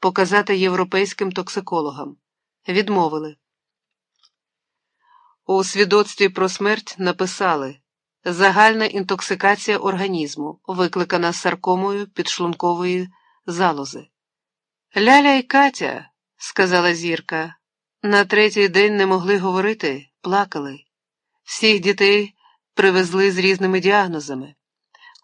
показати європейським токсикологам. Відмовили. У свідоцтві про смерть написали загальна інтоксикація організму, викликана саркомою підшлункової залози. Ляля і Катя, сказала зірка, на третій день не могли говорити, плакали. Всіх дітей привезли з різними діагнозами.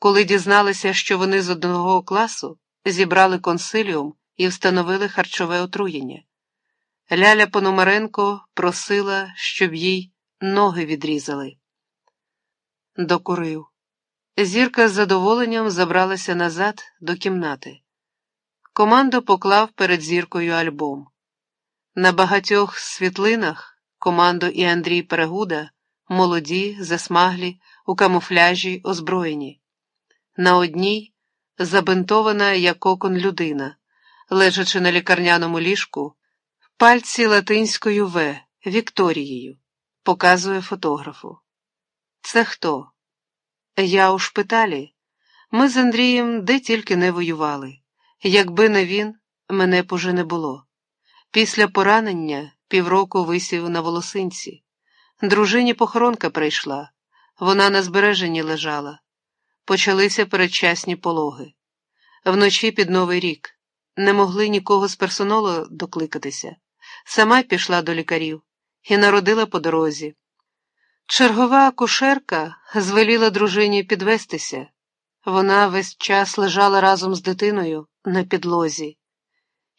Коли дізналися, що вони з одного класу, зібрали консиліум і встановили харчове отруєння. Ляля Пономаренко просила, щоб їй ноги відрізали. Докурив. Зірка з задоволенням забралася назад до кімнати. Командо поклав перед зіркою альбом. На багатьох світлинах командо і Андрій Перегуда молоді, засмаглі, у камуфляжі, озброєні. На одній забинтована, як кокон людина, лежачи на лікарняному ліжку, пальці латинською В Вікторією, показує фотографу. Це хто? Я у шпиталі. Ми з Андрієм де тільки не воювали. Якби не він, мене б уже не було. Після поранення півроку висів на волосинці. Дружині похоронка прийшла, вона на збереженні лежала. Почалися передчасні пологи. Вночі під Новий рік не могли нікого з персоналу докликатися. Сама пішла до лікарів і народила по дорозі. Чергова акушерка звеліла дружині підвестися. Вона весь час лежала разом з дитиною на підлозі,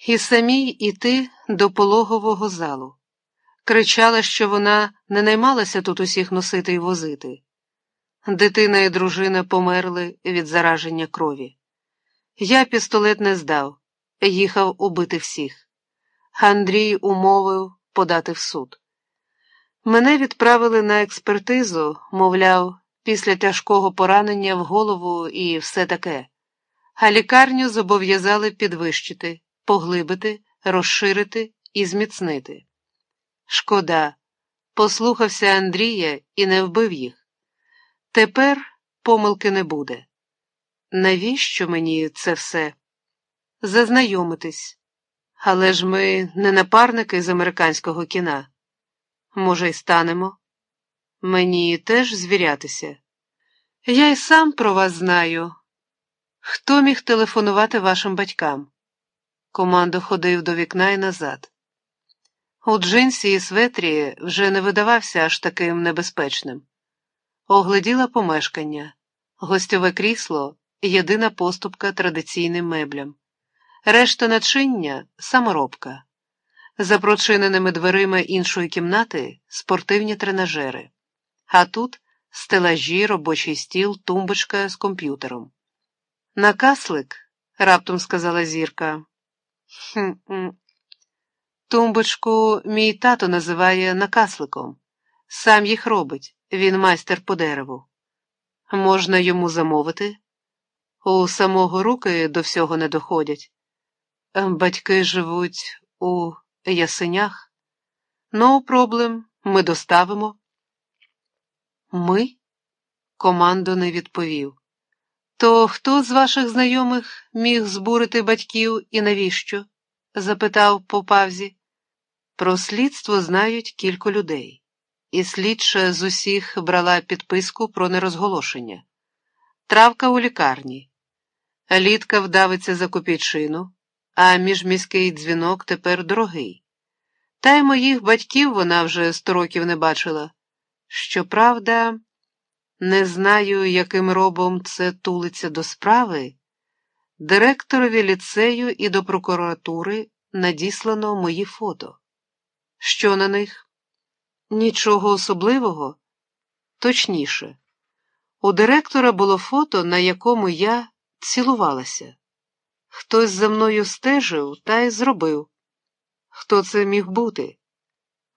і самій іти до пологового залу. Кричала, що вона не наймалася тут усіх носити і возити. Дитина і дружина померли від зараження крові. Я пістолет не здав, їхав убити всіх. Андрій умовив подати в суд. Мене відправили на експертизу, мовляв, після тяжкого поранення в голову і все таке, а лікарню зобов'язали підвищити, поглибити, розширити і зміцнити. Шкода, послухався Андрія і не вбив їх. Тепер помилки не буде. Навіщо мені це все? Зазнайомитись. Але ж ми не напарники з американського кіна. Може, й станемо? Мені теж звірятися. Я й сам про вас знаю. Хто міг телефонувати вашим батькам? Командо ходив до вікна і назад. У джинсі і светрі вже не видавався аж таким небезпечним. Огляділа помешкання, гостьове крісло єдина поступка традиційним меблям, решта начиння саморобка. За прочиненими дверима іншої кімнати спортивні тренажери, а тут стелажі, робочий стіл, тумбочка з комп'ютером. Накаслик, раптом сказала зірка. «Хм-хм». Тумбочку мій тато називає накасликом. Сам їх робить, він майстер по дереву. Можна йому замовити? У самого руки до всього не доходять. Батьки живуть у ясенях. No проблем, ми доставимо. Ми? Командо не відповів. То хто з ваших знайомих міг збурити батьків і навіщо? запитав по павзі. Про слідство знають кілька людей, і слідча з усіх брала підписку про нерозголошення. Травка у лікарні. Літка вдавиться за копійчину, а міжміський дзвінок тепер дорогий. Та й моїх батьків вона вже сто років не бачила. Щоправда, не знаю, яким робом це тулиться до справи. Директорові ліцею і до прокуратури надіслано мої фото. Що на них? Нічого особливого? Точніше, у директора було фото, на якому я цілувалася. Хтось за мною стежив та й зробив. Хто це міг бути?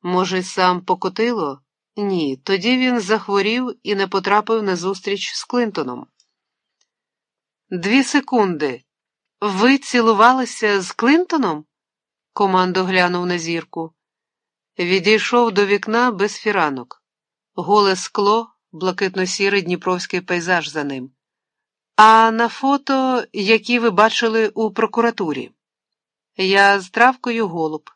Може, сам покотило? Ні, тоді він захворів і не потрапив на зустріч з Клинтоном. Дві секунди. Ви цілувалися з Клинтоном? Командо глянув на зірку. Відійшов до вікна без фіранок, голе скло, блакитно-сірий дніпровський пейзаж за ним. А на фото, які ви бачили у прокуратурі. Я з травкою голуб.